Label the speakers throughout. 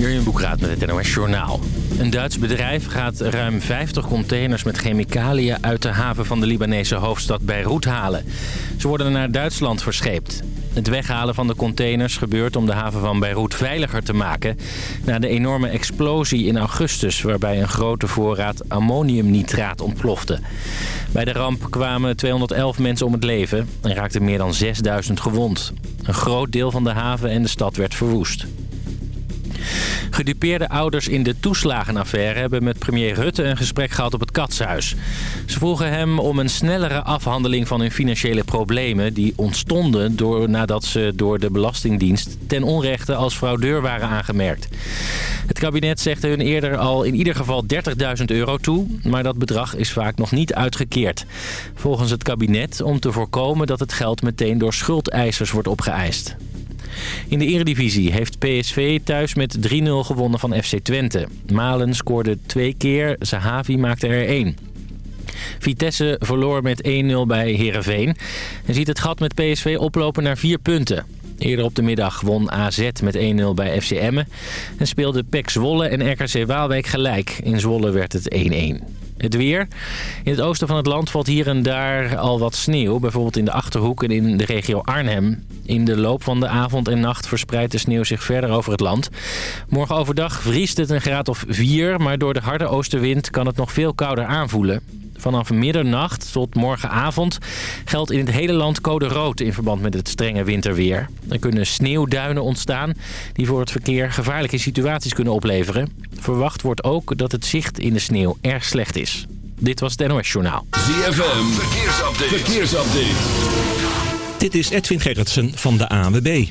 Speaker 1: Jurjen Boekraat met het NOS Journaal. Een Duits bedrijf gaat ruim 50 containers met chemicaliën uit de haven van de Libanese hoofdstad Beirut halen. Ze worden naar Duitsland verscheept. Het weghalen van de containers gebeurt om de haven van Beirut veiliger te maken... na de enorme explosie in augustus waarbij een grote voorraad ammoniumnitraat ontplofte. Bij de ramp kwamen 211 mensen om het leven en raakten meer dan 6000 gewond. Een groot deel van de haven en de stad werd verwoest. Gedupeerde ouders in de toeslagenaffaire hebben met premier Rutte een gesprek gehad op het Katshuis. Ze vroegen hem om een snellere afhandeling van hun financiële problemen... die ontstonden door, nadat ze door de Belastingdienst ten onrechte als fraudeur waren aangemerkt. Het kabinet zegt hun eerder al in ieder geval 30.000 euro toe... maar dat bedrag is vaak nog niet uitgekeerd. Volgens het kabinet om te voorkomen dat het geld meteen door schuldeisers wordt opgeëist. In de eredivisie heeft PSV thuis met 3-0 gewonnen van FC Twente. Malen scoorde twee keer, Zahavi maakte er één. Vitesse verloor met 1-0 bij Heerenveen. En ziet het gat met PSV oplopen naar vier punten. Eerder op de middag won AZ met 1-0 bij FC Emmen. En speelde PEC Zwolle en RKC Waalwijk gelijk. In Zwolle werd het 1-1. Het weer. In het oosten van het land valt hier en daar al wat sneeuw. Bijvoorbeeld in de Achterhoek en in de regio Arnhem. In de loop van de avond en nacht verspreidt de sneeuw zich verder over het land. Morgen overdag vriest het een graad of 4. Maar door de harde oostenwind kan het nog veel kouder aanvoelen. Vanaf middernacht tot morgenavond geldt in het hele land code rood in verband met het strenge winterweer. Er kunnen sneeuwduinen ontstaan die voor het verkeer gevaarlijke situaties kunnen opleveren. Verwacht wordt ook dat het zicht in de sneeuw erg slecht is. Dit was het NOS Journaal.
Speaker 2: ZFM, verkeersupdate. verkeersupdate.
Speaker 3: Dit is Edwin Gerritsen van de ANWB.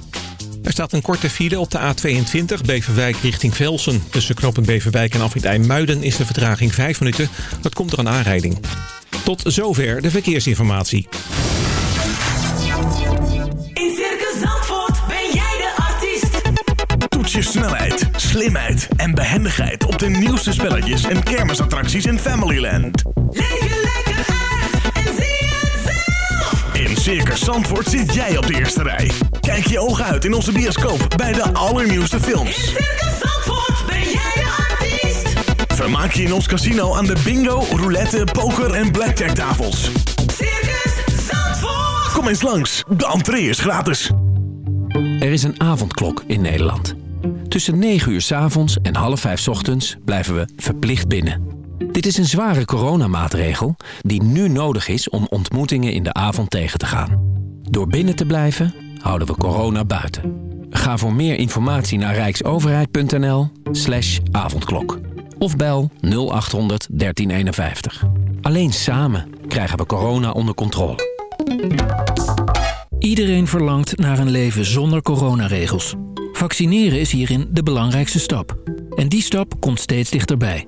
Speaker 3: Er staat een korte file op de A22 Beverwijk richting Velsen. Tussen knoppen Beverwijk en Afrit IJmuiden is de vertraging 5 minuten. Dat komt door een aanrijding. Tot zover de verkeersinformatie.
Speaker 4: In Circus Zandvoort ben jij de artiest.
Speaker 5: Toets je snelheid, slimheid en behendigheid op de nieuwste spelletjes en kermisattracties in Familyland.
Speaker 4: Leef
Speaker 5: Circus Zandvoort zit jij op de eerste rij. Kijk je ogen uit in onze bioscoop bij de allernieuwste films.
Speaker 4: In Circus Zandvoort ben jij de artiest.
Speaker 5: Vermaak je in ons casino aan de bingo, roulette, poker en blackjack tafels.
Speaker 4: Circus Zandvoort.
Speaker 5: Kom eens langs, de entree is gratis.
Speaker 6: Er is een avondklok in Nederland. Tussen 9 uur s avonds en half 5 s ochtends blijven we verplicht binnen. Dit is een zware coronamaatregel die nu nodig is om ontmoetingen in de avond tegen te gaan. Door binnen te blijven houden we corona buiten. Ga voor meer informatie naar rijksoverheid.nl slash avondklok. Of bel 0800 1351. Alleen samen krijgen we corona onder controle.
Speaker 7: Iedereen verlangt naar een leven zonder coronaregels. Vaccineren is hierin de belangrijkste stap. En die stap komt steeds dichterbij.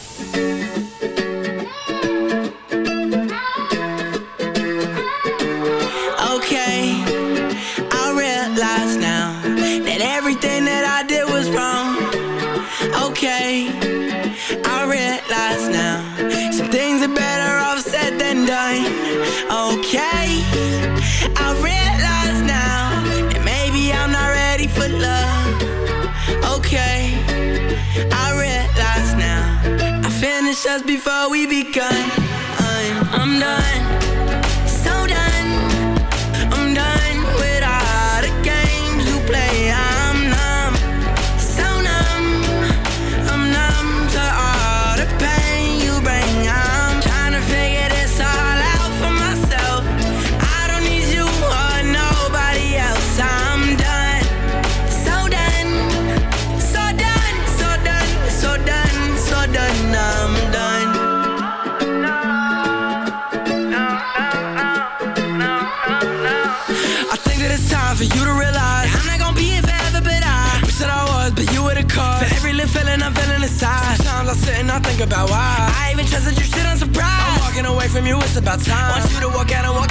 Speaker 8: Before we begun. think about why I even trusted you, shit, on surprise. I'm walking away from you, it's about time Want you to walk out and walk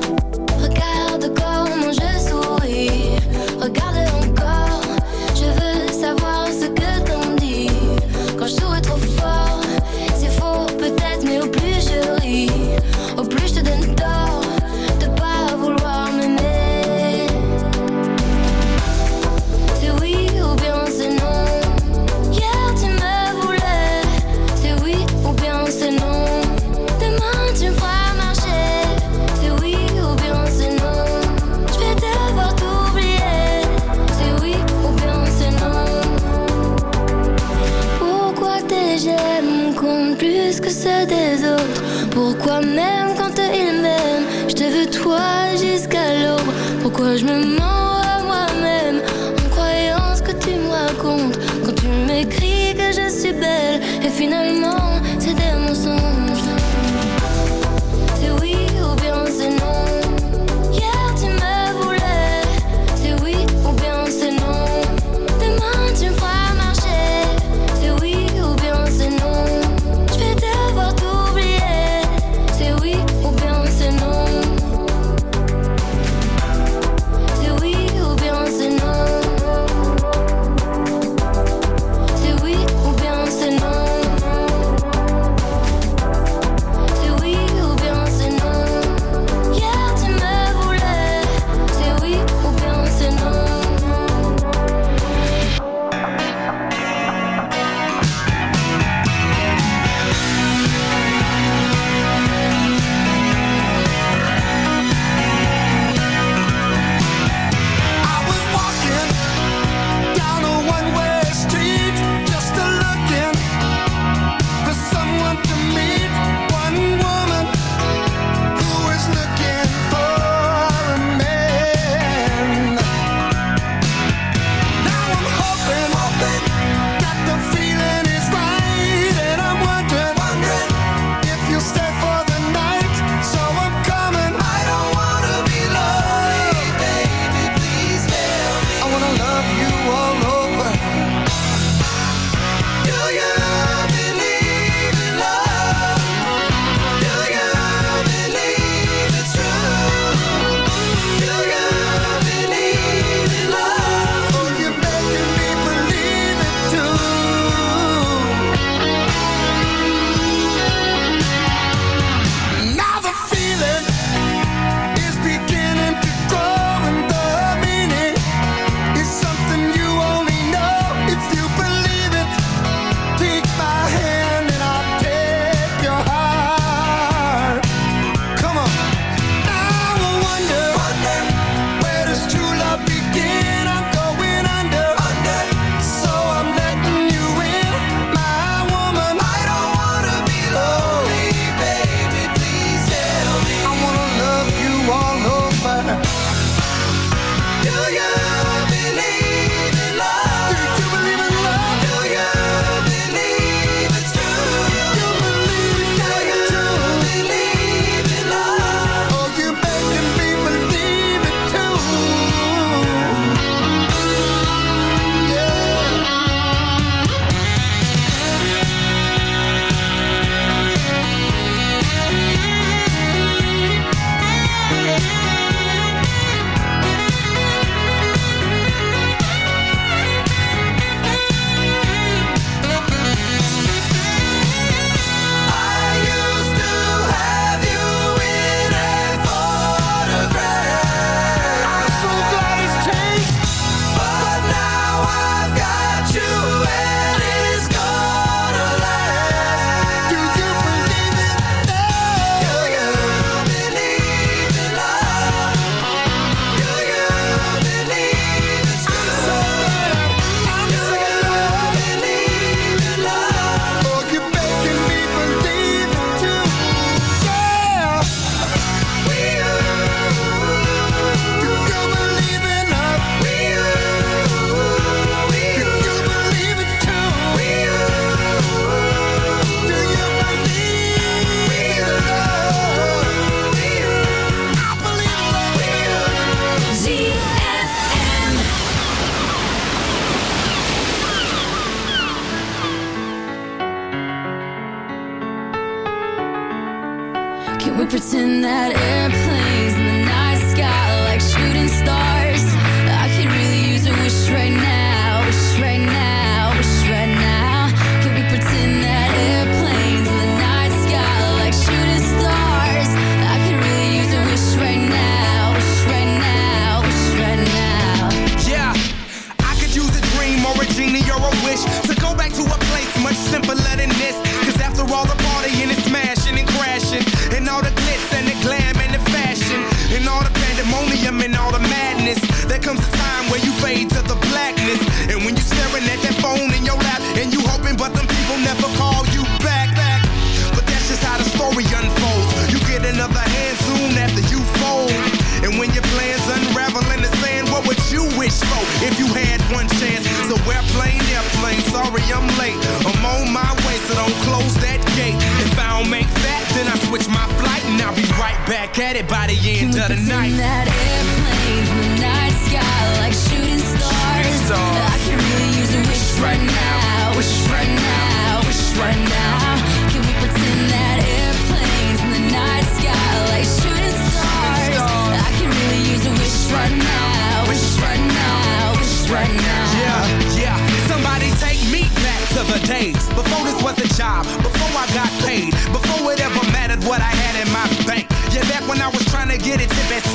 Speaker 9: Back at it by the end of the night.
Speaker 10: that airplanes in the night sky like shooting stars.
Speaker 9: stars.
Speaker 10: I could really use a wish right now, wish right now, wish right now. Can we pretend that airplanes in the night sky like shooting stars? I could really use a wish right now, wish right now, wish right now.
Speaker 9: Yeah, yeah. Somebody take me back to the days before this was a job, before I got paid,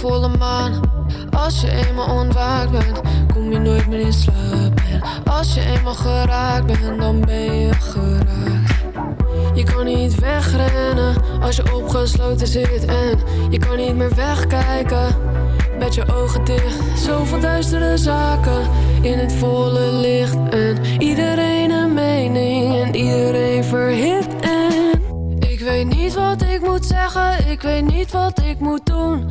Speaker 11: Volle maan. Als je eenmaal ontwaakt bent, kom je nooit meer in slaap. En als je eenmaal geraakt bent, dan ben je geraakt. Je kan niet wegrennen als je opgesloten zit. En je kan niet meer wegkijken met je ogen dicht. Zoveel duistere zaken in het volle licht. En iedereen een mening en iedereen verhit. En ik weet niet wat ik moet zeggen, ik weet niet wat ik moet doen.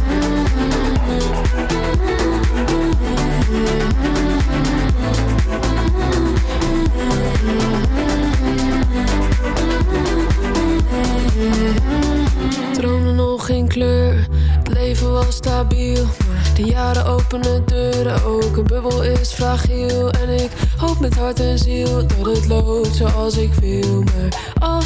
Speaker 11: Droomde nog geen kleur, het leven was stabiel. De jaren openen deuren, ook een bubbel is fragiel. En ik hoop met hart en ziel dat het loopt zoals ik wil.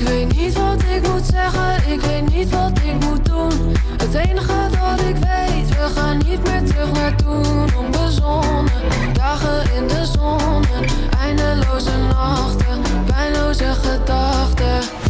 Speaker 11: ik weet niet wat ik moet zeggen. Ik weet niet wat ik moet doen. Het enige dat ik weet, we gaan niet meer terug naar toen. Onbezonnen, dagen in de zon. Eindeloze nachten, pijnloze gedachten.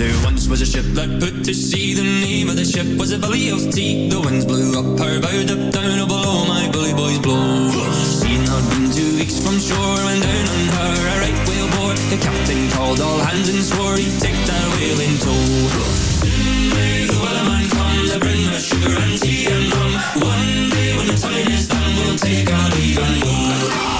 Speaker 12: There once was a ship that put to sea. The name of the ship was a Billy of Tea. The winds blew up her bow, up down, oh below my bully boys blow. Seen had been two weeks from shore when down on her a right whale bore. The captain called all hands and swore he'd take that whale in tow. Soon may the wellerman come to bring us sugar and tea and rum. One day when the time is done, we'll take our leave and go.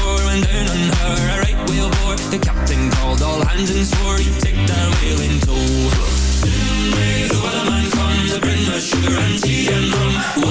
Speaker 12: take that whale in tow. Soon may the wellerman come to bring us sugar and tea and rum.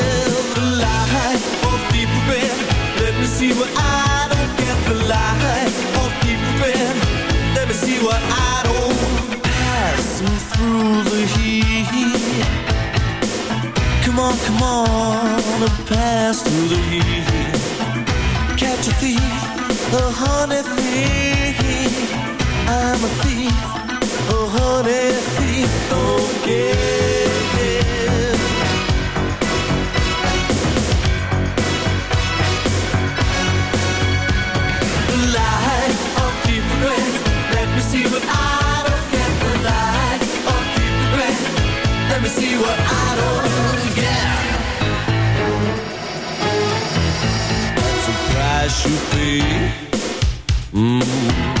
Speaker 13: come on and pass through the heat. Catch a thief, a honey thief. I'm a thief, a honey thief. Don't get it. The light of. Let me see what I don't get. The light of. Let me see what I don't. should be. Mm.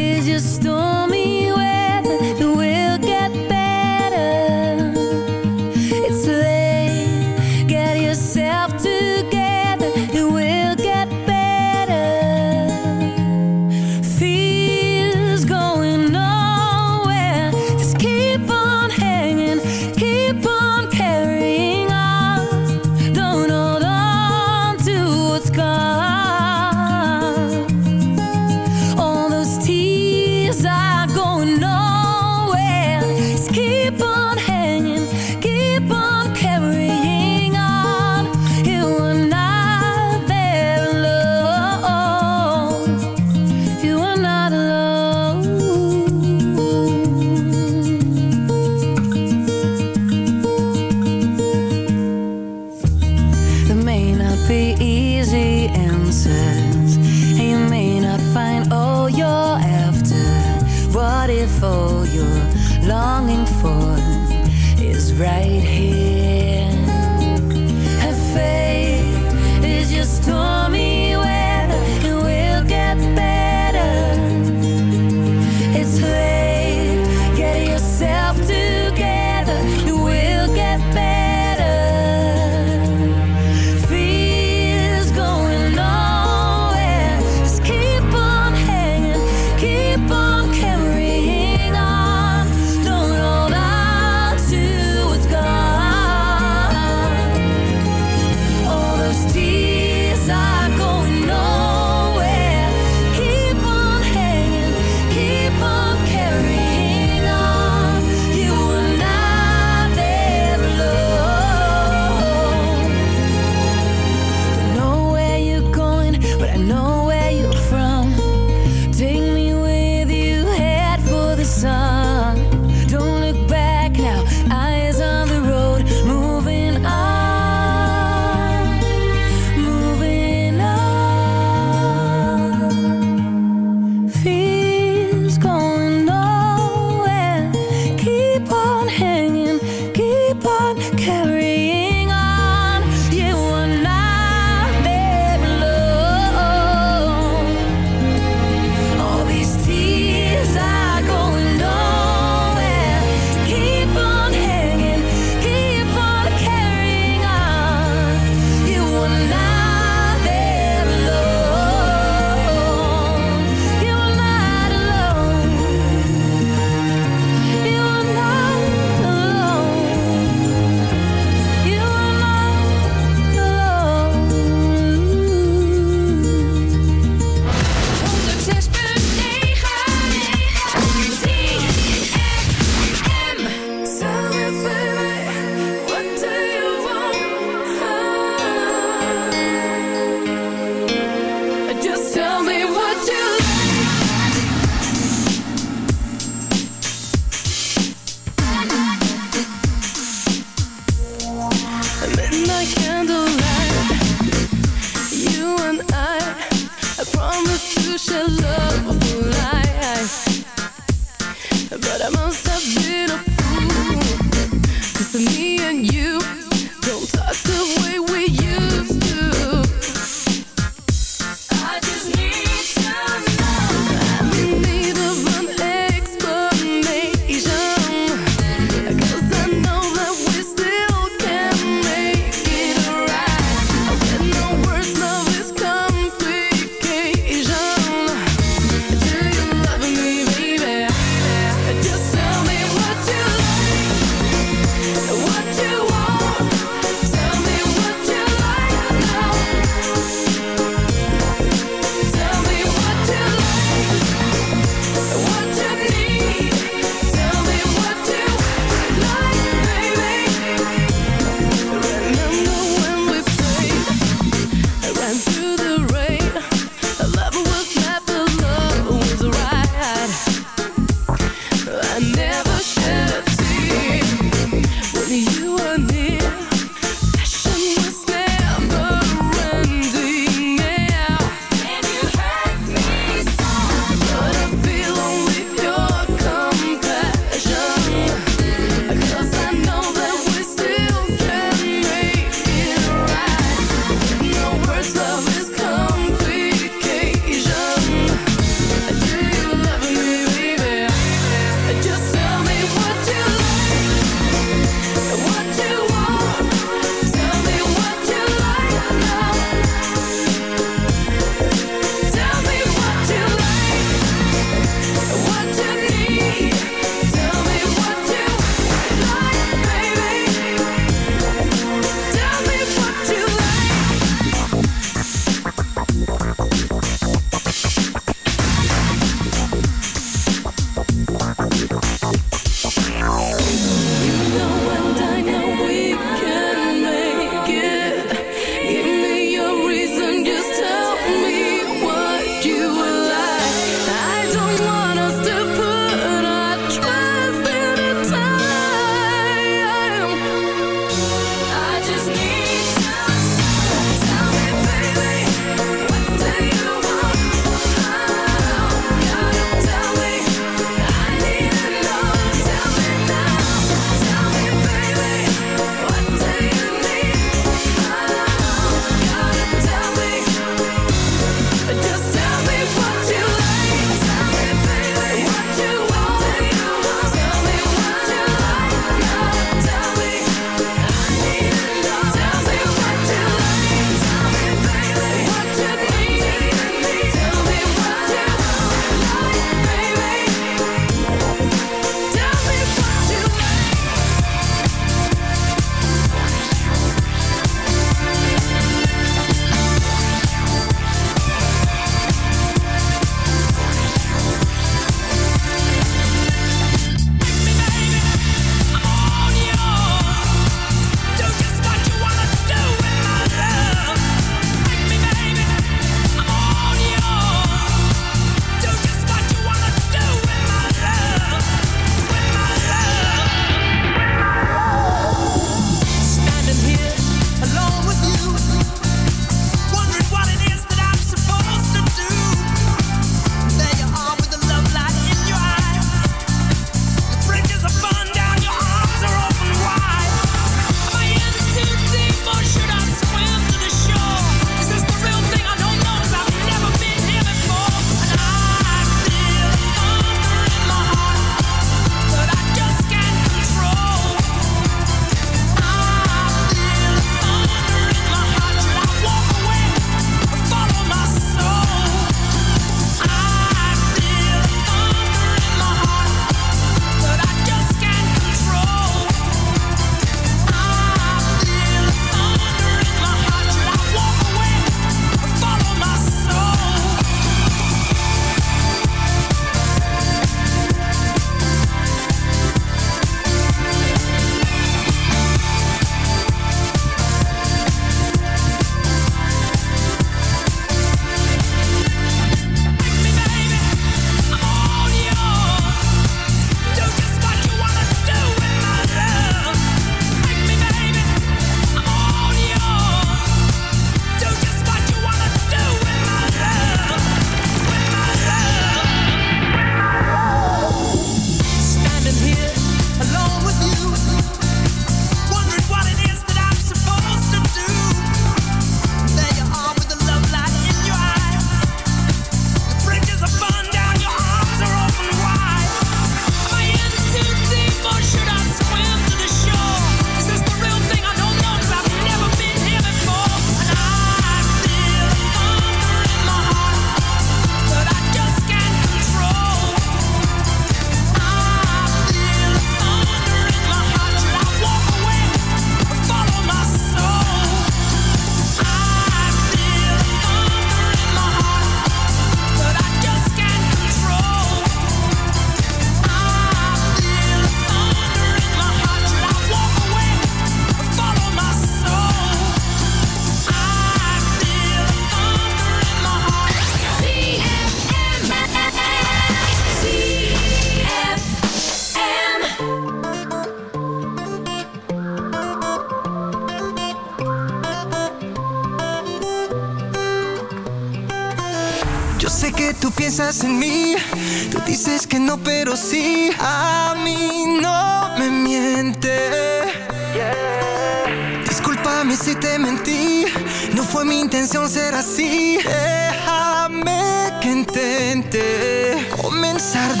Speaker 8: Comenzar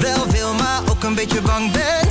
Speaker 8: Wel veel, maar ook een beetje bang
Speaker 14: ben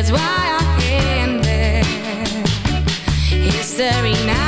Speaker 14: that's why I am there. History now.